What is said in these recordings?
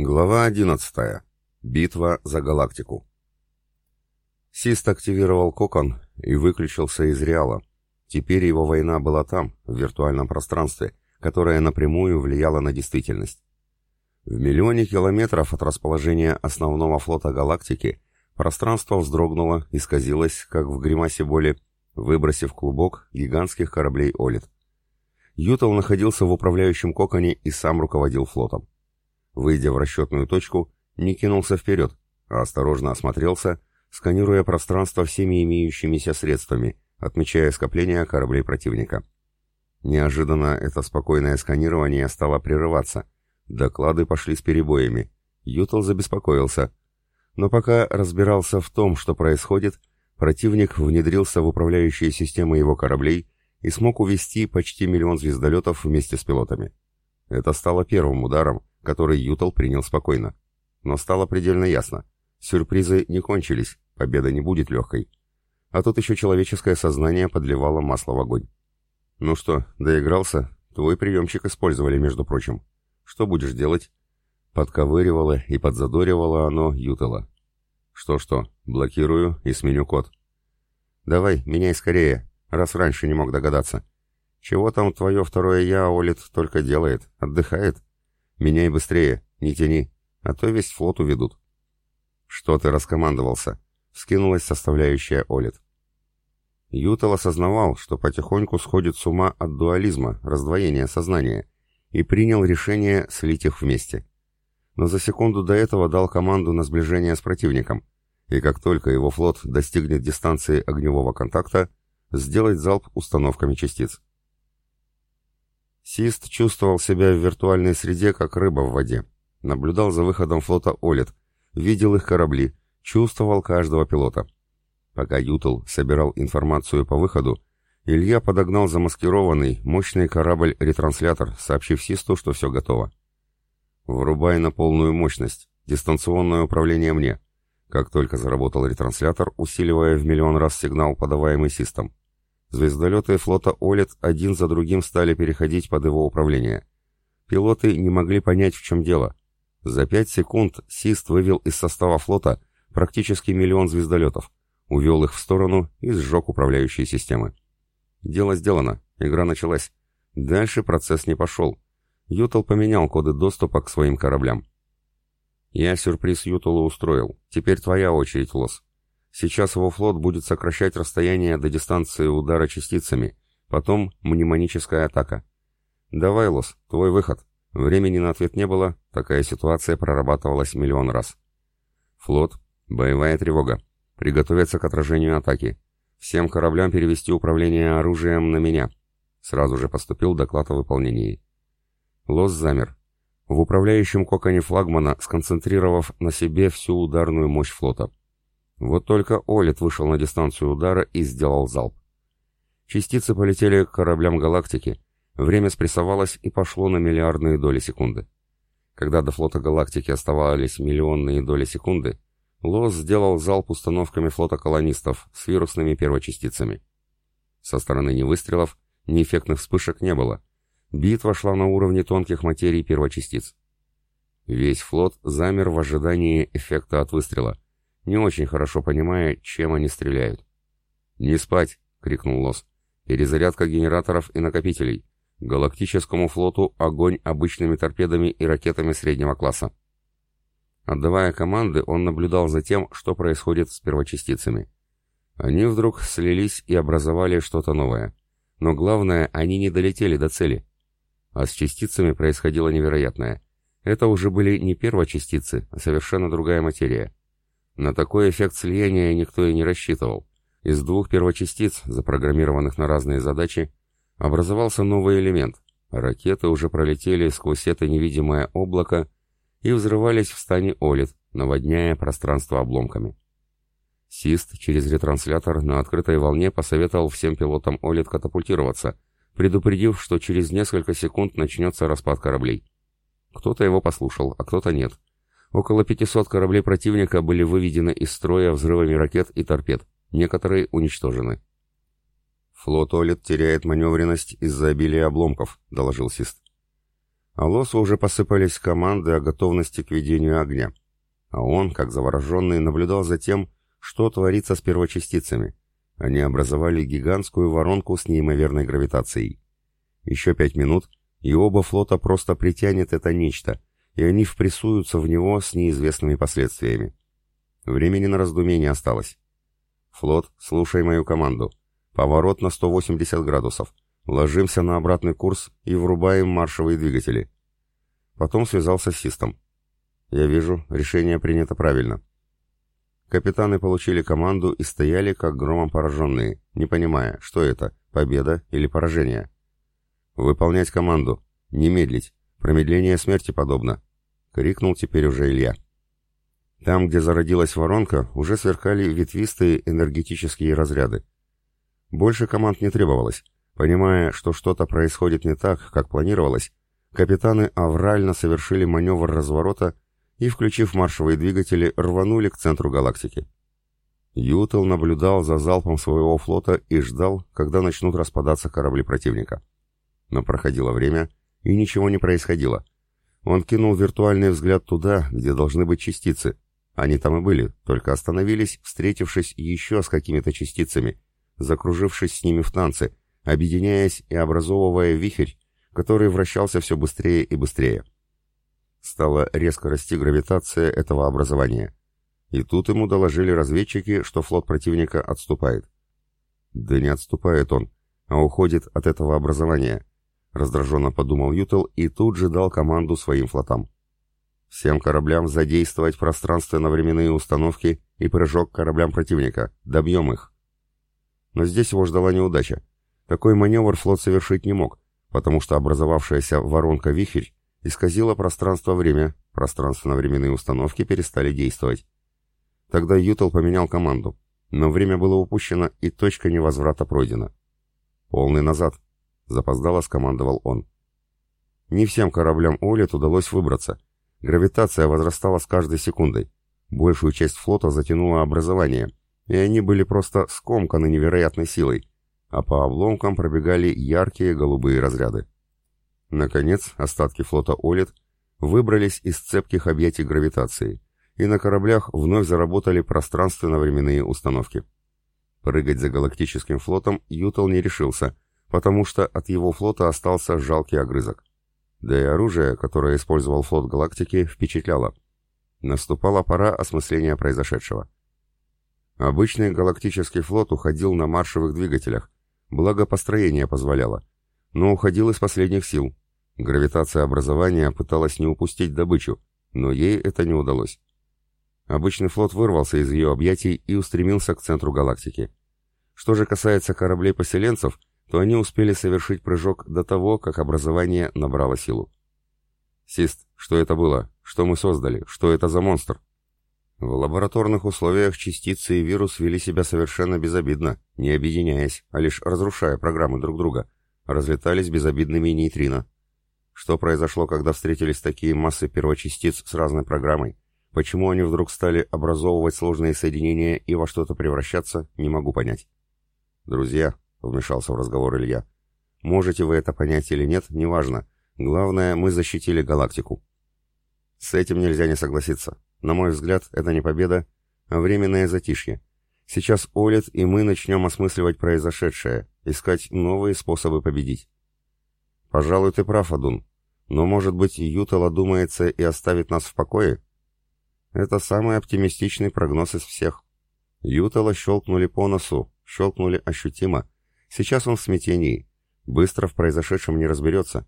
Глава 11. Битва за галактику. Сист активировал кокон и выключился из Реала. Теперь его война была там, в виртуальном пространстве, которое напрямую влияло на действительность. В миллионе километров от расположения основного флота галактики пространство вздрогнуло, и исказилось, как в гримасе боли, выбросив клубок гигантских кораблей Олит. Ютал находился в управляющем коконе и сам руководил флотом. Выйдя в расчетную точку, не кинулся вперед, а осторожно осмотрелся, сканируя пространство всеми имеющимися средствами, отмечая скопление кораблей противника. Неожиданно это спокойное сканирование стало прерываться. Доклады пошли с перебоями. Ютал забеспокоился. Но пока разбирался в том, что происходит, противник внедрился в управляющие системы его кораблей и смог увести почти миллион звездолетов вместе с пилотами. Это стало первым ударом, который Ютал принял спокойно. Но стало предельно ясно. Сюрпризы не кончились, победа не будет легкой. А тут еще человеческое сознание подливало масло в огонь. Ну что, доигрался? Твой приемчик использовали, между прочим. Что будешь делать? Подковыривало и подзадоривало оно Ютала. Что-что, блокирую и сменю код. Давай, меняй скорее, раз раньше не мог догадаться. Чего там твое второе «я» Олит только делает? Отдыхает? Меняй быстрее, не тяни, а то весь флот уведут. Что ты раскомандовался? Скинулась составляющая Олит. Ютал осознавал, что потихоньку сходит с ума от дуализма, раздвоения сознания, и принял решение слить их вместе. Но за секунду до этого дал команду на сближение с противником, и как только его флот достигнет дистанции огневого контакта, сделать залп установками частиц. Сист чувствовал себя в виртуальной среде, как рыба в воде. Наблюдал за выходом флота Олет, видел их корабли, чувствовал каждого пилота. Пока Ютл собирал информацию по выходу, Илья подогнал замаскированный, мощный корабль-ретранслятор, сообщив Систу, что все готово. «Врубай на полную мощность. Дистанционное управление мне». Как только заработал ретранслятор, усиливая в миллион раз сигнал, подаваемый Систом. Звездолеты флота Олет один за другим стали переходить под его управление. Пилоты не могли понять, в чем дело. За пять секунд Сист вывел из состава флота практически миллион звездолетов, увел их в сторону и сжег управляющие системы. Дело сделано, игра началась. Дальше процесс не пошел. Ютал поменял коды доступа к своим кораблям. «Я сюрприз Юталу устроил. Теперь твоя очередь, Лос. Сейчас его флот будет сокращать расстояние до дистанции удара частицами, потом мнемоническая атака. Давай, Лос, твой выход. Времени на ответ не было, такая ситуация прорабатывалась миллион раз. Флот, боевая тревога. Приготовиться к отражению атаки. Всем кораблям перевести управление оружием на меня. Сразу же поступил доклад о выполнении. Лос замер. В управляющем коконе флагмана, сконцентрировав на себе всю ударную мощь флота. Вот только Олит вышел на дистанцию удара и сделал залп. Частицы полетели к кораблям галактики, время спрессовалось и пошло на миллиардные доли секунды. Когда до флота галактики оставались миллионные доли секунды, Лос сделал залп установками флота колонистов с вирусными первочастицами. Со стороны ни выстрелов, ни эффектных вспышек не было. Битва шла на уровне тонких материй первочастиц. Весь флот замер в ожидании эффекта от выстрела — не очень хорошо понимая, чем они стреляют. «Не спать!» — крикнул Лос. «Перезарядка генераторов и накопителей. Галактическому флоту огонь обычными торпедами и ракетами среднего класса». Отдавая команды, он наблюдал за тем, что происходит с первочастицами. Они вдруг слились и образовали что-то новое. Но главное, они не долетели до цели. А с частицами происходило невероятное. Это уже были не первочастицы, а совершенно другая материя. На такой эффект слияния никто и не рассчитывал. Из двух первочастиц, запрограммированных на разные задачи, образовался новый элемент. Ракеты уже пролетели сквозь это невидимое облако и взрывались в стане Олит, наводняя пространство обломками. Сист через ретранслятор на открытой волне посоветовал всем пилотам Олит катапультироваться, предупредив, что через несколько секунд начнется распад кораблей. Кто-то его послушал, а кто-то нет. Около 500 кораблей противника были выведены из строя взрывами ракет и торпед. Некоторые уничтожены. «Флот Олит теряет маневренность из-за обилия обломков», — доложил Сист. А Лосу уже посыпались команды о готовности к ведению огня. А он, как завороженный, наблюдал за тем, что творится с первочастицами. Они образовали гигантскую воронку с неимоверной гравитацией. Еще пять минут, и оба флота просто притянет это нечто, и они впрессуются в него с неизвестными последствиями. Времени на раздумье не осталось. «Флот, слушай мою команду. Поворот на 180 градусов. Ложимся на обратный курс и врубаем маршевые двигатели». Потом связался с Систом. «Я вижу, решение принято правильно. Капитаны получили команду и стояли как громом пораженные, не понимая, что это, победа или поражение. «Выполнять команду! Не медлить! Промедление смерти подобно!» — крикнул теперь уже Илья. Там, где зародилась воронка, уже сверкали ветвистые энергетические разряды. Больше команд не требовалось. Понимая, что что-то происходит не так, как планировалось, капитаны аврально совершили маневр разворота и, включив маршевые двигатели, рванули к центру галактики. Ютел наблюдал за залпом своего флота и ждал, когда начнут распадаться корабли противника. Но проходило время, и ничего не происходило. Он кинул виртуальный взгляд туда, где должны быть частицы. Они там и были, только остановились, встретившись еще с какими-то частицами, закружившись с ними в танце, объединяясь и образовывая вихрь, который вращался все быстрее и быстрее. Стала резко расти гравитация этого образования. И тут ему доложили разведчики, что флот противника отступает. Да не отступает он, а уходит от этого образования, раздраженно подумал Ютел и тут же дал команду своим флотам. Всем кораблям задействовать пространственно-временные установки и прыжок кораблям противника. Добьем их. Но здесь его ждала неудача. Такой маневр флот совершить не мог, потому что образовавшаяся воронка-вихрь исказило пространство-время, пространственно-временные установки перестали действовать. Тогда Ютел поменял команду, но время было упущено и точка невозврата пройдена. «Полный назад», — запоздало скомандовал он. Не всем кораблям Олит удалось выбраться. Гравитация возрастала с каждой секундой. Большую часть флота затянуло образование, и они были просто скомканы невероятной силой, а по обломкам пробегали яркие голубые разряды. Наконец, остатки флота Олит выбрались из цепких объятий гравитации, и на кораблях вновь заработали пространственно-временные установки. Прыгать за галактическим флотом Ютал не решился, потому что от его флота остался жалкий огрызок. Да и оружие, которое использовал флот галактики, впечатляло. Наступала пора осмысления произошедшего. Обычный галактический флот уходил на маршевых двигателях, благо построение позволяло, но уходил из последних сил. Гравитация образования пыталась не упустить добычу, но ей это не удалось. Обычный флот вырвался из ее объятий и устремился к центру галактики. Что же касается кораблей-поселенцев, то они успели совершить прыжок до того, как образование набрало силу. «Сист, что это было? Что мы создали? Что это за монстр?» В лабораторных условиях частицы и вирус вели себя совершенно безобидно, не объединяясь, а лишь разрушая программы друг друга разлетались безобидными нейтрино. Что произошло, когда встретились такие массы первочастиц с разной программой? Почему они вдруг стали образовывать сложные соединения и во что-то превращаться, не могу понять. «Друзья», — вмешался в разговор Илья, — «можете вы это понять или нет, неважно. Главное, мы защитили галактику». С этим нельзя не согласиться. На мой взгляд, это не победа, а временное затишье. Сейчас Олит и мы начнем осмысливать произошедшее, искать новые способы победить. Пожалуй, ты прав, Адун. Но, может быть, Ютала думается и оставит нас в покое? Это самый оптимистичный прогноз из всех. Ютала щелкнули по носу, щелкнули ощутимо. Сейчас он в смятении. Быстро в произошедшем не разберется,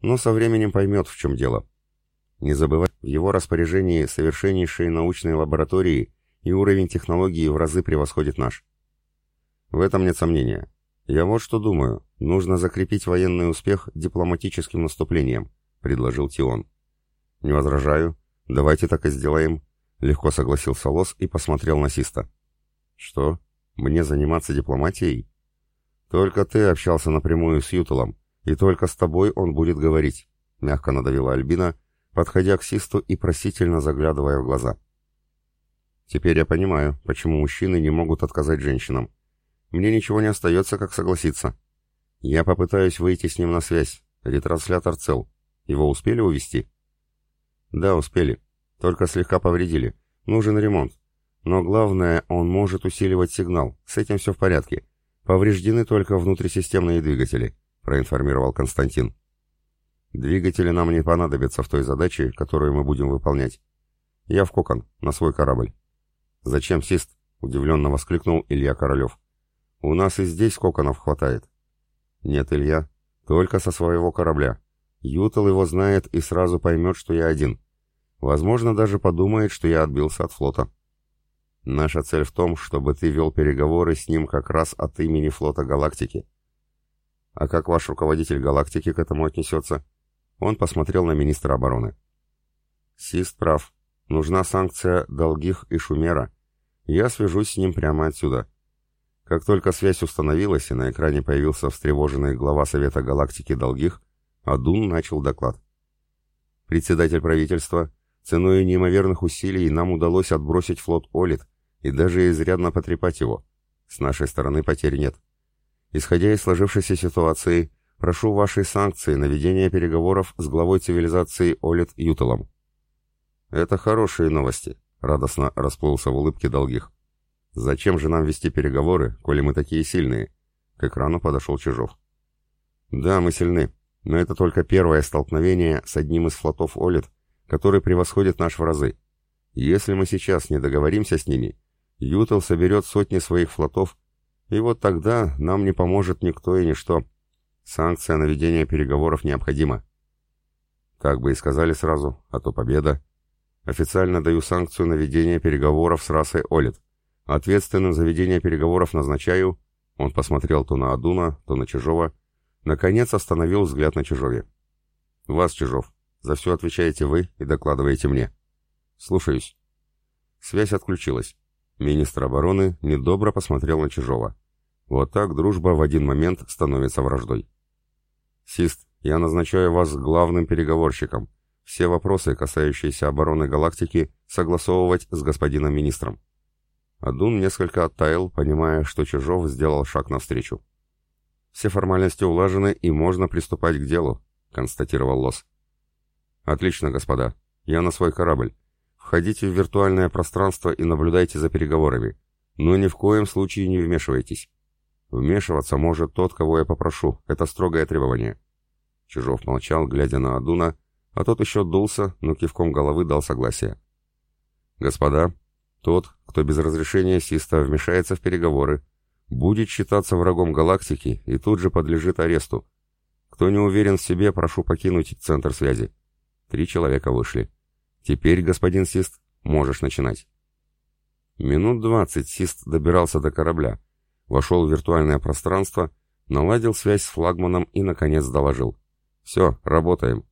но со временем поймет, в чем дело. Не забывай, в его распоряжении совершеннейшие научные лаборатории и уровень технологии в разы превосходит наш. В этом нет сомнения. Я вот что думаю. Нужно закрепить военный успех дипломатическим наступлением, предложил Тион. Не возражаю. Давайте так и сделаем. Легко согласился Лос и посмотрел на Систа. Что? Мне заниматься дипломатией? Только ты общался напрямую с Ютелом, и только с тобой он будет говорить, мягко надавила Альбина, подходя к Систу и просительно заглядывая в глаза. Теперь я понимаю, почему мужчины не могут отказать женщинам. Мне ничего не остается, как согласиться. Я попытаюсь выйти с ним на связь. Ретранслятор цел. Его успели увезти? Да, успели. Только слегка повредили. Нужен ремонт. Но главное, он может усиливать сигнал. С этим все в порядке. Повреждены только внутрисистемные двигатели, проинформировал Константин. Двигатели нам не понадобятся в той задаче, которую мы будем выполнять. Я в кокон, на свой корабль. Зачем сист? Удивленно воскликнул Илья Королев. У нас и здесь коконов хватает. Нет, Илья, только со своего корабля. Ютал его знает и сразу поймет, что я один. Возможно, даже подумает, что я отбился от флота. Наша цель в том, чтобы ты вел переговоры с ним как раз от имени флота галактики. А как ваш руководитель галактики к этому отнесется? Он посмотрел на министра обороны. Сист прав. Нужна санкция Долгих и Шумера. Я свяжусь с ним прямо отсюда. Как только связь установилась и на экране появился встревоженный глава Совета Галактики Долгих, Адун начал доклад. Председатель правительства, ценой неимоверных усилий нам удалось отбросить флот Олит и даже изрядно потрепать его. С нашей стороны потерь нет. Исходя из сложившейся ситуации, прошу вашей санкции на ведение переговоров с главой цивилизации Олит Ютелом. Это хорошие новости, радостно расплылся в улыбке Долгих. «Зачем же нам вести переговоры, коли мы такие сильные?» К экрану подошел Чижов. «Да, мы сильны, но это только первое столкновение с одним из флотов Олит, который превосходит наш в разы. Если мы сейчас не договоримся с ними, Ютел соберет сотни своих флотов, и вот тогда нам не поможет никто и ничто. Санкция на ведение переговоров необходима». Так бы и сказали сразу, а то победа. Официально даю санкцию на ведение переговоров с расой Олит. Ответственным за ведение переговоров назначаю...» Он посмотрел то на Адуна, то на Чижова. Наконец остановил взгляд на Чижове. «Вас, Чижов, за все отвечаете вы и докладываете мне». «Слушаюсь». Связь отключилась. Министр обороны недобро посмотрел на Чижова. Вот так дружба в один момент становится враждой. «Сист, я назначаю вас главным переговорщиком. Все вопросы, касающиеся обороны галактики, согласовывать с господином министром». Адун несколько оттаял, понимая, что Чижов сделал шаг навстречу. «Все формальности улажены, и можно приступать к делу», — констатировал Лос. «Отлично, господа. Я на свой корабль. Входите в виртуальное пространство и наблюдайте за переговорами. Но ни в коем случае не вмешивайтесь. Вмешиваться может тот, кого я попрошу. Это строгое требование». Чижов молчал, глядя на Адуна, а тот еще дулся, но кивком головы дал согласие. «Господа, тот, кто без разрешения Систа вмешается в переговоры, будет считаться врагом галактики и тут же подлежит аресту. Кто не уверен в себе, прошу покинуть центр связи. Три человека вышли. Теперь, господин Сист, можешь начинать. Минут двадцать Сист добирался до корабля, вошел в виртуальное пространство, наладил связь с флагманом и, наконец, доложил. «Все, работаем».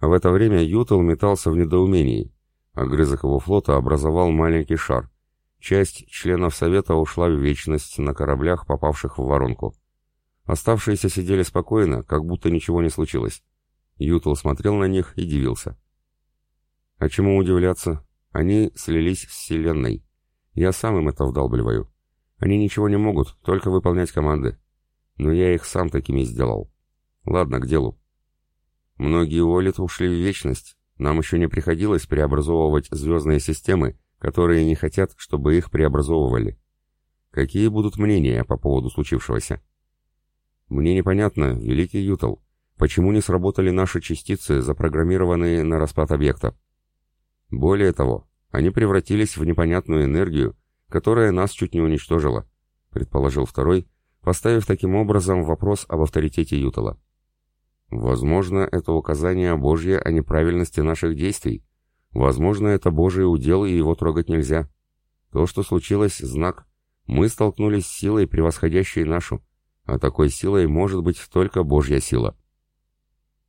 В это время Ютел метался в недоумении. Огрызок его флота образовал маленький шар. Часть членов Совета ушла в вечность на кораблях, попавших в воронку. Оставшиеся сидели спокойно, как будто ничего не случилось. Ютл смотрел на них и дивился. А чему удивляться? Они слились с Вселенной. Я сам им это вдалбливаю. Они ничего не могут, только выполнять команды. Но я их сам такими сделал. Ладно, к делу. Многие Уоллет ушли в вечность, нам еще не приходилось преобразовывать звездные системы, которые не хотят, чтобы их преобразовывали. Какие будут мнения по поводу случившегося? Мне непонятно, Великий Ютал, почему не сработали наши частицы, запрограммированные на распад объекта. Более того, они превратились в непонятную энергию, которая нас чуть не уничтожила, предположил второй, поставив таким образом вопрос об авторитете Ютала. Возможно, это указание Божье о неправильности наших действий. Возможно, это Божий удел, и его трогать нельзя. То, что случилось, знак. Мы столкнулись с силой, превосходящей нашу. А такой силой может быть только Божья сила.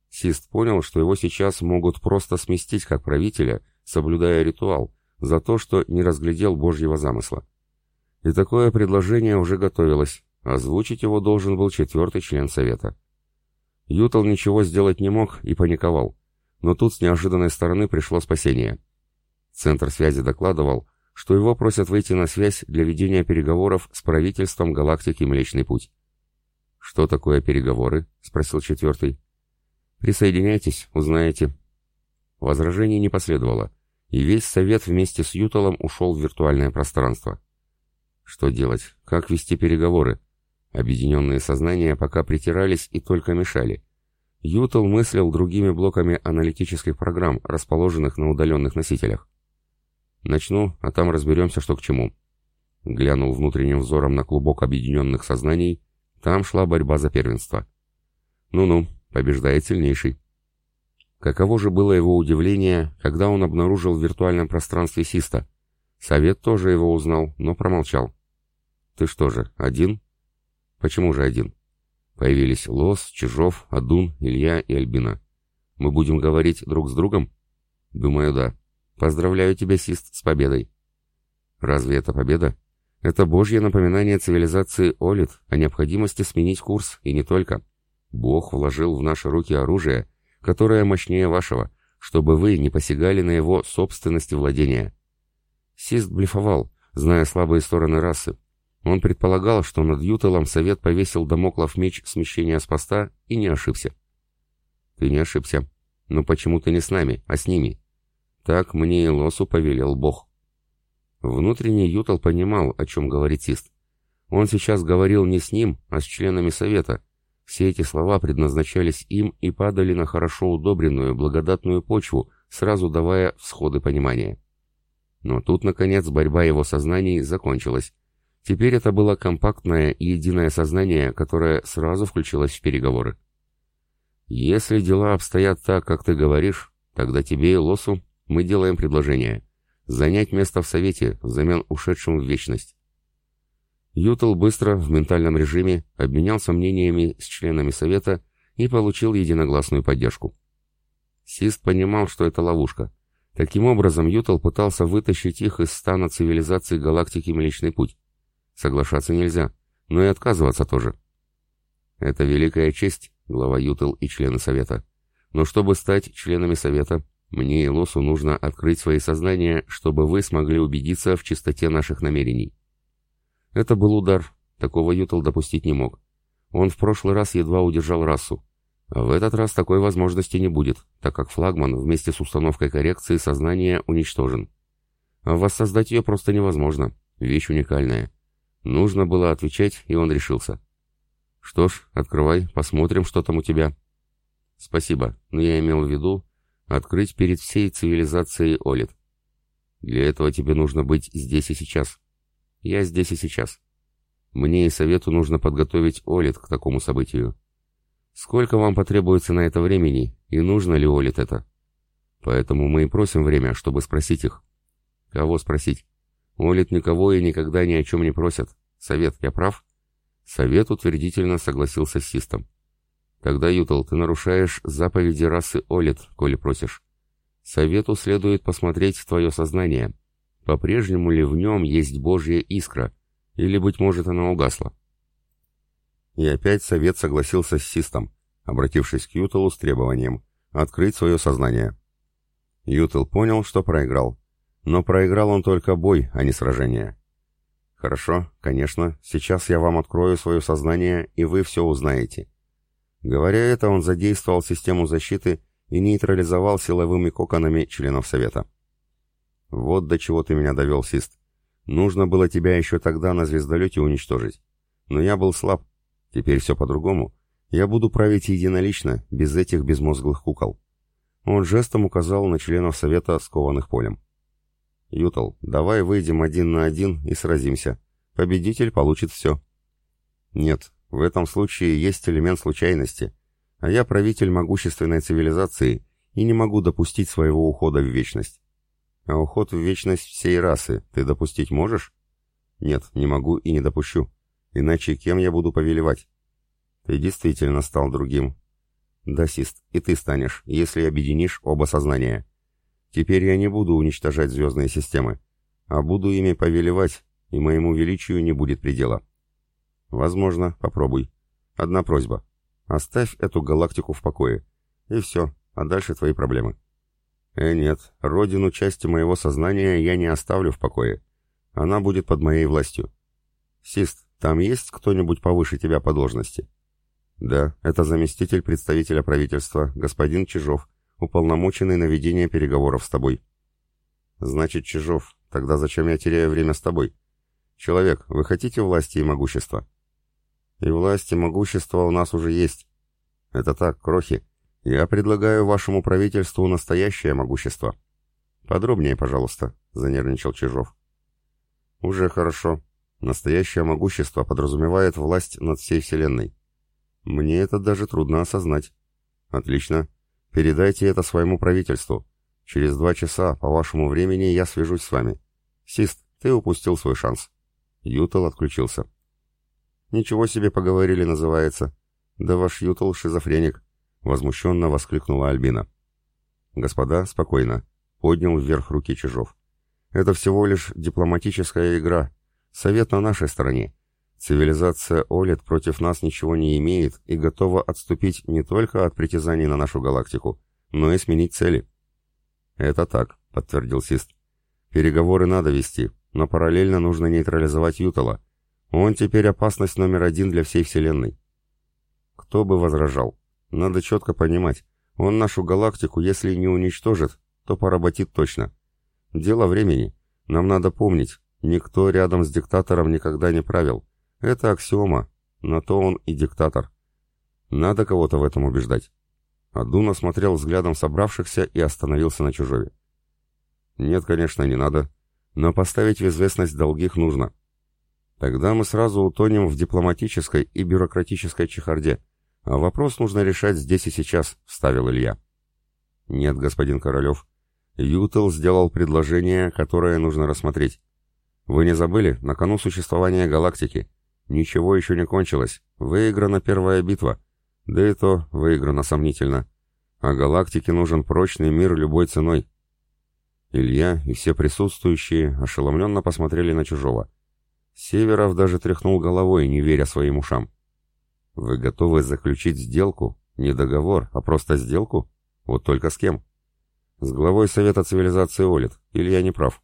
Сист понял, что его сейчас могут просто сместить как правителя, соблюдая ритуал, за то, что не разглядел Божьего замысла. И такое предложение уже готовилось. Озвучить его должен был четвертый член Совета. Ютал ничего сделать не мог и паниковал. Но тут с неожиданной стороны пришло спасение. Центр связи докладывал, что его просят выйти на связь для ведения переговоров с правительством галактики Млечный Путь. «Что такое переговоры?» — спросил четвертый. Присоединяйтесь, узнаете. Возражений не последовало, и весь совет вместе с Юталом ушел в виртуальное пространство. Что делать? Как вести переговоры? Объединенные сознания пока притирались и только мешали. Ютал мыслил другими блоками аналитических программ, расположенных на удаленных носителях. Начну, а там разберемся, что к чему. Глянул внутренним взором на клубок объединенных сознаний. Там шла борьба за первенство. Ну-ну, побеждает сильнейший. Каково же было его удивление, когда он обнаружил в виртуальном пространстве Систа. Совет тоже его узнал, но промолчал. «Ты что же, один?» «Почему же один?» Появились Лос, Чижов, Адун, Илья и Альбина. «Мы будем говорить друг с другом?» «Думаю, да. Поздравляю тебя, Сист, с победой». «Разве это победа?» «Это божье напоминание цивилизации Олит о необходимости сменить курс, и не только. Бог вложил в наши руки оружие, которое мощнее вашего, чтобы вы не посягали на его собственности владения». Сист блефовал, зная слабые стороны расы, он предполагал, что над Ютелом совет повесил домоклов меч смещения с поста и не ошибся. «Ты не ошибся. Но почему ты не с нами, а с ними?» Так мне и Лосу повелел Бог. Внутренний Ютел понимал, о чем говорит Сист. Он сейчас говорил не с ним, а с членами совета. Все эти слова предназначались им и падали на хорошо удобренную, благодатную почву, сразу давая всходы понимания. Но тут, наконец, борьба его сознаний закончилась, Теперь это было компактное и единое сознание, которое сразу включилось в переговоры. «Если дела обстоят так, как ты говоришь, тогда тебе и Лосу мы делаем предложение. Занять место в Совете взамен ушедшим в вечность». Ютл быстро, в ментальном режиме, обменялся мнениями с членами Совета и получил единогласную поддержку. Сист понимал, что это ловушка. Таким образом, Ютл пытался вытащить их из стана цивилизации галактики Млечный Путь. Соглашаться нельзя, но и отказываться тоже. Это великая честь, глава Ютел и члены Совета. Но чтобы стать членами Совета, мне и Лосу нужно открыть свои сознания, чтобы вы смогли убедиться в чистоте наших намерений. Это был удар, такого Ютел допустить не мог. Он в прошлый раз едва удержал расу. А в этот раз такой возможности не будет, так как флагман вместе с установкой коррекции сознания уничтожен. А воссоздать ее просто невозможно, вещь уникальная. Нужно было отвечать, и он решился. «Что ж, открывай, посмотрим, что там у тебя». «Спасибо, но я имел в виду открыть перед всей цивилизацией Олит. Для этого тебе нужно быть здесь и сейчас. Я здесь и сейчас. Мне и совету нужно подготовить Олит к такому событию. Сколько вам потребуется на это времени, и нужно ли Олит это? Поэтому мы и просим время, чтобы спросить их. Кого спросить? Олит никого и никогда ни о чем не просят. Совет, я прав?» Совет утвердительно согласился с Систом. «Тогда, Ютал, ты нарушаешь заповеди расы Олит, коли просишь. Совету следует посмотреть твое сознание. По-прежнему ли в нем есть Божья искра, или, быть может, она угасла?» И опять Совет согласился с Систом, обратившись к Юталу с требованием открыть свое сознание. Ютал понял, что проиграл. Но проиграл он только бой, а не сражение. «Хорошо, конечно, сейчас я вам открою свое сознание, и вы все узнаете». Говоря это, он задействовал систему защиты и нейтрализовал силовыми коконами членов Совета. «Вот до чего ты меня довел, Сист. Нужно было тебя еще тогда на звездолете уничтожить. Но я был слаб. Теперь все по-другому. Я буду править единолично, без этих безмозглых кукол». Он жестом указал на членов Совета, скованных полем. «Ютал, давай выйдем один на один и сразимся. Победитель получит все». «Нет, в этом случае есть элемент случайности, а я правитель могущественной цивилизации и не могу допустить своего ухода в вечность». «А уход в вечность всей расы ты допустить можешь?» «Нет, не могу и не допущу. Иначе кем я буду повелевать?» «Ты действительно стал другим». «Да, Сист, и ты станешь, если объединишь оба сознания». Теперь я не буду уничтожать звездные системы, а буду ими повелевать, и моему величию не будет предела. Возможно, попробуй. Одна просьба. Оставь эту галактику в покое. И все, а дальше твои проблемы. Э, нет, родину части моего сознания я не оставлю в покое. Она будет под моей властью. Сист, там есть кто-нибудь повыше тебя по должности? Да, это заместитель представителя правительства, господин Чижов, уполномоченный на ведение переговоров с тобой. Значит, Чижов, тогда зачем я теряю время с тобой? Человек, вы хотите власти и могущества? И власть и могущество у нас уже есть. Это так, крохи. Я предлагаю вашему правительству настоящее могущество. Подробнее, пожалуйста, занервничал Чижов. Уже хорошо. Настоящее могущество подразумевает власть над всей Вселенной. Мне это даже трудно осознать. Отлично. Передайте это своему правительству. Через два часа, по вашему времени, я свяжусь с вами. Сист, ты упустил свой шанс. Ютал отключился. Ничего себе поговорили, называется. Да ваш Ютал шизофреник. Возмущенно воскликнула Альбина. Господа, спокойно. Поднял вверх руки Чижов. Это всего лишь дипломатическая игра. Совет на нашей стороне. Цивилизация Олит против нас ничего не имеет и готова отступить не только от притязаний на нашу галактику, но и сменить цели. Это так, подтвердил Сист. Переговоры надо вести, но параллельно нужно нейтрализовать Ютала. Он теперь опасность номер один для всей Вселенной. Кто бы возражал? Надо четко понимать, он нашу галактику, если не уничтожит, то поработит точно. Дело времени. Нам надо помнить, никто рядом с диктатором никогда не правил. Это аксиома, на то он и диктатор. Надо кого-то в этом убеждать. Адуна смотрел взглядом собравшихся и остановился на чужове. Нет, конечно, не надо, но поставить в известность долгих нужно. Тогда мы сразу утонем в дипломатической и бюрократической чехарде, а вопрос нужно решать здесь и сейчас, вставил Илья. Нет, господин Королев, Ютел сделал предложение, которое нужно рассмотреть. Вы не забыли, на кону существования галактики, Ничего еще не кончилось. Выиграна первая битва. Да и то выиграна сомнительно. А галактике нужен прочный мир любой ценой. Илья и все присутствующие ошеломленно посмотрели на чужого. Северов даже тряхнул головой, не веря своим ушам. «Вы готовы заключить сделку? Не договор, а просто сделку? Вот только с кем?» «С главой Совета Цивилизации Олит. Илья не прав?»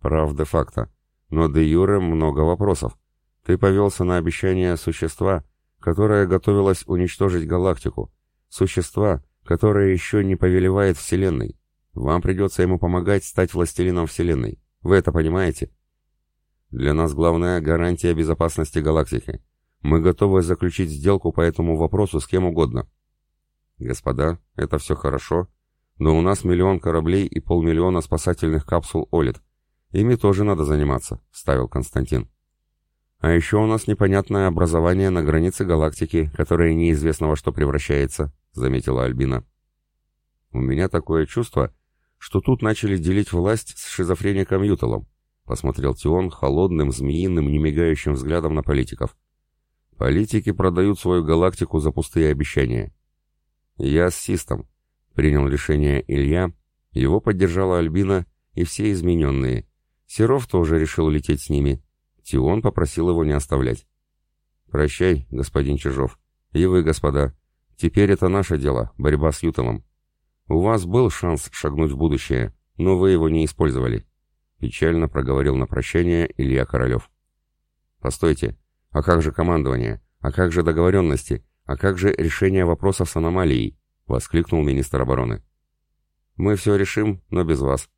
«Прав де-факто. Но де юре много вопросов. Ты повелся на обещание существа, которое готовилось уничтожить галактику. Существа, которое еще не повелевает Вселенной. Вам придется ему помогать стать властелином Вселенной. Вы это понимаете? Для нас главная гарантия безопасности галактики. Мы готовы заключить сделку по этому вопросу с кем угодно. Господа, это все хорошо, но у нас миллион кораблей и полмиллиона спасательных капсул «Олит». Ими тоже надо заниматься, ставил Константин. А еще у нас непонятное образование на границе галактики, которое неизвестно во что превращается», — заметила Альбина. «У меня такое чувство, что тут начали делить власть с шизофреником Ютелом», — посмотрел Тион холодным, змеиным, немигающим взглядом на политиков. «Политики продают свою галактику за пустые обещания». «Я с Систом», — принял решение Илья, его поддержала Альбина и все измененные. Серов тоже решил лететь с ними — Тион попросил его не оставлять. «Прощай, господин Чижов. И вы, господа. Теперь это наше дело, борьба с Ютелом. У вас был шанс шагнуть в будущее, но вы его не использовали», — печально проговорил на прощание Илья Королев. «Постойте, а как же командование? А как же договоренности? А как же решение вопросов с аномалией?» — воскликнул министр обороны. «Мы все решим, но без вас.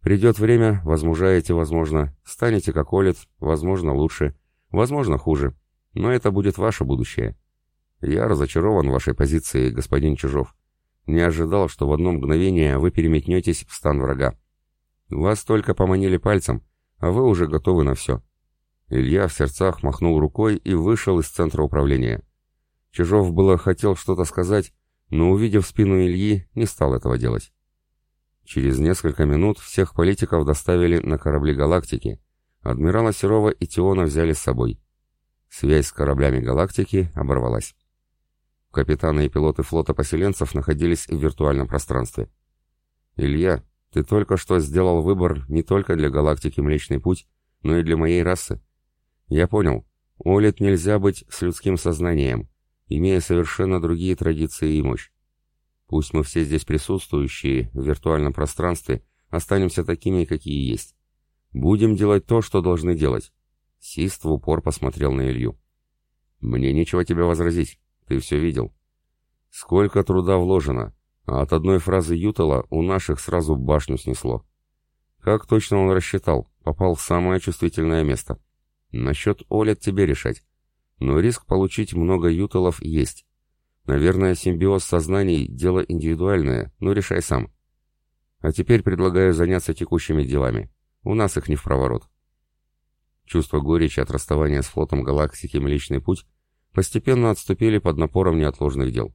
Придет время, возмужаете, возможно, станете как Олит, возможно, лучше, возможно, хуже. Но это будет ваше будущее. Я разочарован вашей позиции, господин Чужов. Не ожидал, что в одно мгновение вы переметнетесь в стан врага. Вас только поманили пальцем, а вы уже готовы на все. Илья в сердцах махнул рукой и вышел из центра управления. Чижов было хотел что-то сказать, но, увидев спину Ильи, не стал этого делать. Через несколько минут всех политиков доставили на корабли «Галактики». Адмирала Серова и Тиона взяли с собой. Связь с кораблями «Галактики» оборвалась. Капитаны и пилоты флота поселенцев находились в виртуальном пространстве. «Илья, ты только что сделал выбор не только для галактики Млечный Путь, но и для моей расы. Я понял, Олит нельзя быть с людским сознанием, имея совершенно другие традиции и мощь. Пусть мы все здесь присутствующие в виртуальном пространстве останемся такими, какие есть. Будем делать то, что должны делать. Сист в упор посмотрел на Илью. Мне нечего тебе возразить. Ты все видел. Сколько труда вложено, а от одной фразы Ютала у наших сразу башню снесло. Как точно он рассчитал, попал в самое чувствительное место. Насчет Олет тебе решать. Но риск получить много Юталов есть. Наверное, симбиоз сознаний – дело индивидуальное, но решай сам. А теперь предлагаю заняться текущими делами. У нас их не в проворот. Чувство горечи от расставания с флотом галактики Млечный Путь постепенно отступили под напором неотложных дел.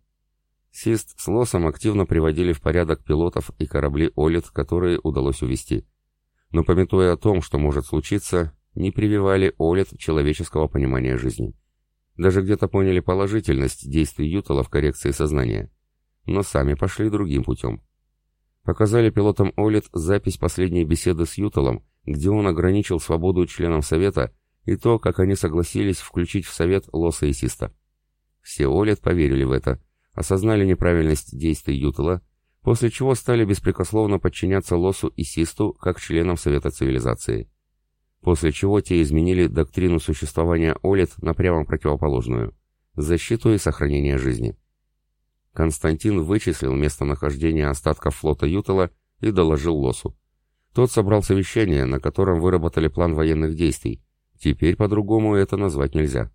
Сист с Лосом активно приводили в порядок пилотов и корабли Олит, которые удалось увести. Но, пометуя о том, что может случиться, не прививали Олит человеческого понимания жизни. Даже где-то поняли положительность действий Ютала в коррекции сознания. Но сами пошли другим путем. Показали пилотам Олит запись последней беседы с Юталом, где он ограничил свободу членам Совета и то, как они согласились включить в Совет Лоса и Систа. Все Олит поверили в это, осознали неправильность действий Ютала, после чего стали беспрекословно подчиняться Лосу и Систу как членам Совета Цивилизации после чего те изменили доктрину существования Олит на прямо противоположную – защиту и сохранение жизни. Константин вычислил местонахождение остатков флота Ютала и доложил Лосу. Тот собрал совещание, на котором выработали план военных действий. Теперь по-другому это назвать нельзя.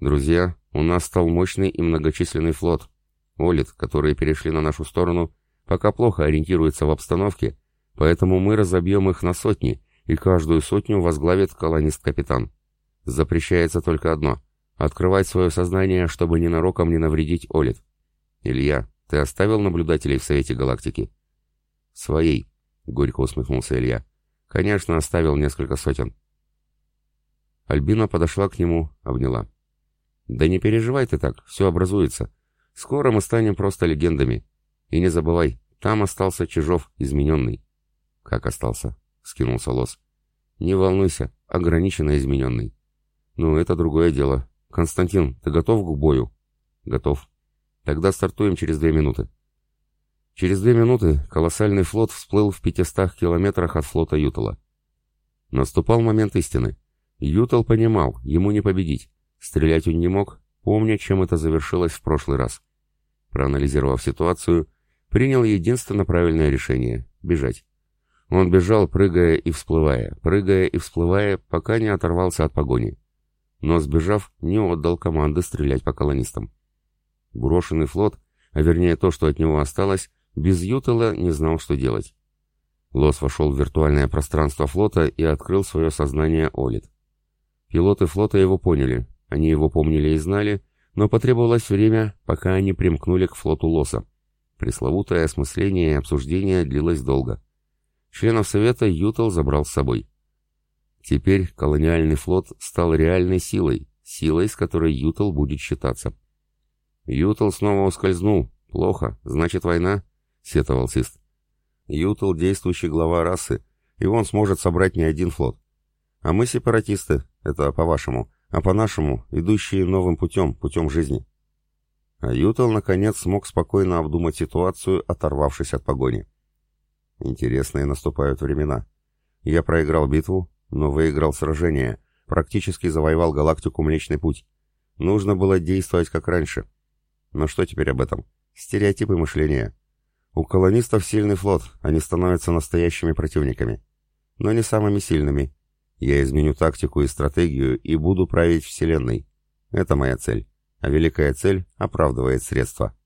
Друзья, у нас стал мощный и многочисленный флот. Олит, которые перешли на нашу сторону, пока плохо ориентируются в обстановке, поэтому мы разобьем их на сотни – и каждую сотню возглавит колонист-капитан. Запрещается только одно — открывать свое сознание, чтобы ненароком не навредить Олит. Илья, ты оставил наблюдателей в Совете Галактики? Своей, — горько усмехнулся Илья. Конечно, оставил несколько сотен. Альбина подошла к нему, обняла. «Да не переживай ты так, все образуется. Скоро мы станем просто легендами. И не забывай, там остался Чижов, измененный». «Как остался?» Скинулся Лос. «Не волнуйся, ограниченно измененный». «Ну, это другое дело. Константин, ты готов к бою?» «Готов. Тогда стартуем через две минуты». Через две минуты колоссальный флот всплыл в пятистах километрах от флота Ютала. Наступал момент истины. Ютал понимал, ему не победить. Стрелять он не мог, помня, чем это завершилось в прошлый раз. Проанализировав ситуацию, принял единственно правильное решение — бежать. Он бежал, прыгая и всплывая, прыгая и всплывая, пока не оторвался от погони. Но, сбежав, не отдал команды стрелять по колонистам. Брошенный флот, а вернее то, что от него осталось, без Ютела не знал, что делать. Лос вошел в виртуальное пространство флота и открыл свое сознание Олит. Пилоты флота его поняли, они его помнили и знали, но потребовалось время, пока они примкнули к флоту Лоса. Пресловутое осмысление и обсуждение длилось долго. Членов Совета Ютал забрал с собой. Теперь колониальный флот стал реальной силой, силой, с которой Ютал будет считаться. Ютал снова ускользнул. Плохо, значит война, сетовал Сист. Ютал действующий глава расы, и он сможет собрать не один флот. А мы сепаратисты, это по-вашему, а по-нашему, идущие новым путем, путем жизни. А Ютал, наконец, смог спокойно обдумать ситуацию, оторвавшись от погони. Интересные наступают времена. Я проиграл битву, но выиграл сражение, практически завоевал галактику Млечный Путь. Нужно было действовать как раньше. Но что теперь об этом? Стереотипы мышления. У колонистов сильный флот, они становятся настоящими противниками. Но не самыми сильными. Я изменю тактику и стратегию и буду править Вселенной. Это моя цель. А великая цель оправдывает средства.